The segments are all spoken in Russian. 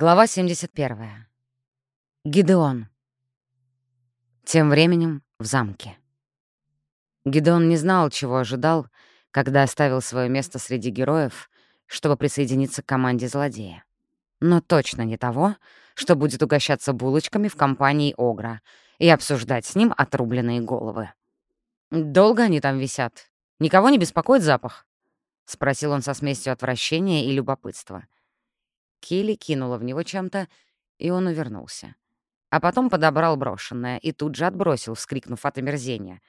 Глава 71. Гидеон. Тем временем в замке. Гидеон не знал, чего ожидал, когда оставил свое место среди героев, чтобы присоединиться к команде злодея. Но точно не того, что будет угощаться булочками в компании Огра и обсуждать с ним отрубленные головы. «Долго они там висят? Никого не беспокоит запах?» — спросил он со смесью отвращения и любопытства — Килли кинула в него чем-то, и он увернулся. А потом подобрал брошенное и тут же отбросил, вскрикнув от омерзения.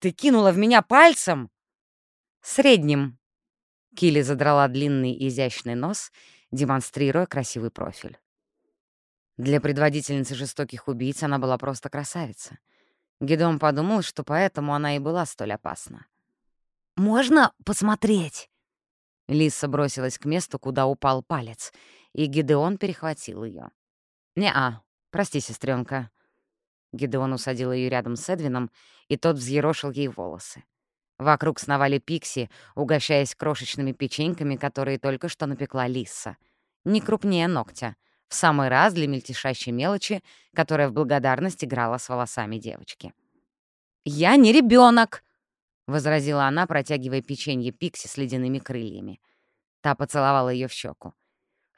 «Ты кинула в меня пальцем?» «Средним». Килли задрала длинный изящный нос, демонстрируя красивый профиль. Для предводительницы жестоких убийц она была просто красавица. Гидон подумал, что поэтому она и была столь опасна. «Можно посмотреть?» Лиса бросилась к месту, куда упал палец, и Гидеон перехватил ее. «Не-а, прости, сестренка. Гидеон усадил ее рядом с Эдвином, и тот взъерошил ей волосы. Вокруг сновали пикси, угощаясь крошечными печеньками, которые только что напекла Лиса. Не крупнее ногтя, в самый раз для мельтешащей мелочи, которая в благодарность играла с волосами девочки. «Я не ребенок, — возразила она, протягивая печенье Пикси с ледяными крыльями. Та поцеловала ее в щеку.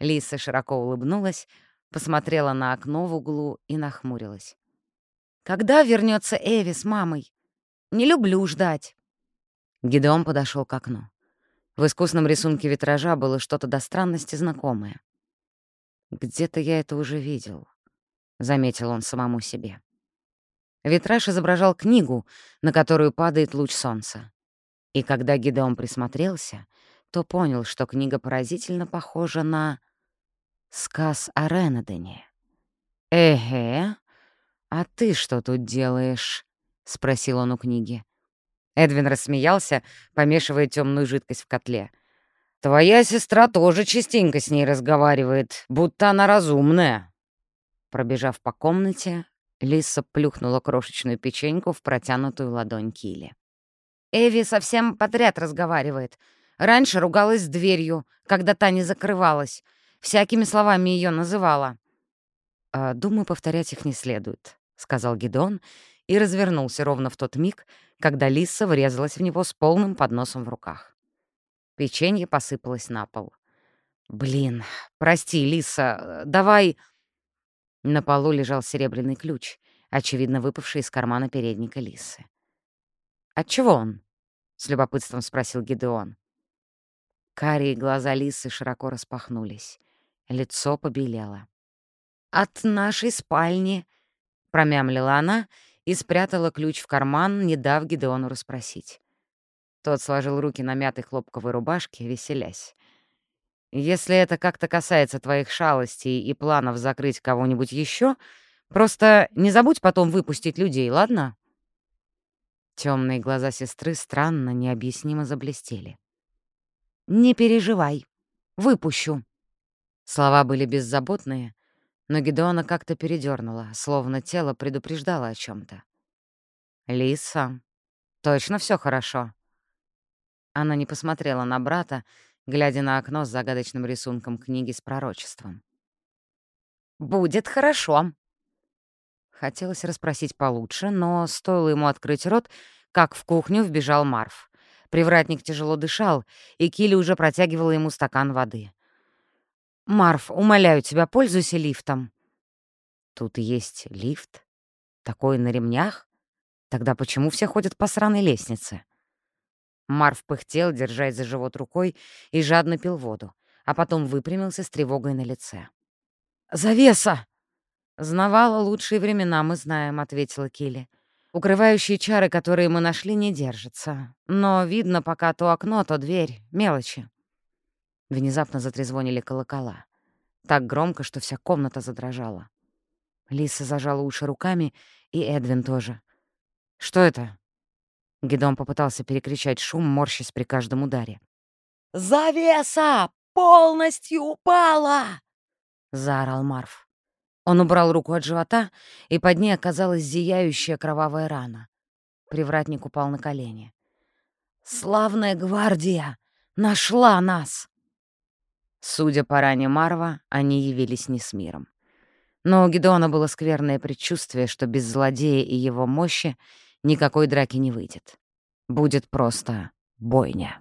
Лиса широко улыбнулась, посмотрела на окно в углу и нахмурилась. «Когда вернется Эви с мамой? Не люблю ждать». Гидеон подошел к окну. В искусном рисунке витража было что-то до странности знакомое. «Где-то я это уже видел», — заметил он самому себе. Витраж изображал книгу, на которую падает луч солнца. И когда Гидеон присмотрелся, то понял, что книга поразительно похожа на сказ о Ренедене. «Эге, а ты что тут делаешь?» — спросил он у книги. Эдвин рассмеялся, помешивая темную жидкость в котле. «Твоя сестра тоже частенько с ней разговаривает, будто она разумная». Пробежав по комнате, Лиса плюхнула крошечную печеньку в протянутую ладонь Килли. «Эви совсем подряд разговаривает. Раньше ругалась с дверью, когда та не закрывалась. Всякими словами ее называла». «А, «Думаю, повторять их не следует», — сказал Гидон и развернулся ровно в тот миг, когда Лиса врезалась в него с полным подносом в руках. Печенье посыпалось на пол. «Блин, прости, Лиса, давай...» На полу лежал серебряный ключ, очевидно выпавший из кармана передника лисы. «Отчего он?» — с любопытством спросил Гидеон. Карие глаза лисы широко распахнулись. Лицо побелело. «От нашей спальни», — промямлила она и спрятала ключ в карман, не дав Гидеону расспросить. Тот сложил руки на мятой хлопковой рубашке, веселясь. Если это как-то касается твоих шалостей и планов закрыть кого-нибудь еще, просто не забудь потом выпустить людей, ладно?» Темные глаза сестры странно, необъяснимо заблестели. «Не переживай, выпущу». Слова были беззаботные, но Гедеона как-то передернула, словно тело предупреждало о чем то «Лиса, точно все хорошо?» Она не посмотрела на брата, глядя на окно с загадочным рисунком книги с пророчеством. «Будет хорошо». Хотелось расспросить получше, но стоило ему открыть рот, как в кухню вбежал Марф. Привратник тяжело дышал, и Килли уже протягивала ему стакан воды. «Марф, умоляю тебя, пользуйся лифтом». «Тут есть лифт? Такой на ремнях? Тогда почему все ходят по сраной лестнице?» Марв пыхтел, держась за живот рукой, и жадно пил воду, а потом выпрямился с тревогой на лице. «Завеса!» «Знавала лучшие времена, мы знаем», — ответила Килли. «Укрывающие чары, которые мы нашли, не держатся. Но видно пока то окно, то дверь. Мелочи». Внезапно затрезвонили колокола. Так громко, что вся комната задрожала. Лиса зажала уши руками, и Эдвин тоже. «Что это?» Гидон попытался перекричать шум, морщась при каждом ударе. «Завеса полностью упала!» — заорал Марф. Он убрал руку от живота, и под ней оказалась зияющая кровавая рана. Привратник упал на колени. «Славная гвардия! Нашла нас!» Судя по ране Марва, они явились не с миром. Но у Гедеона было скверное предчувствие, что без злодея и его мощи никакой драки не выйдет. Будет просто бойня.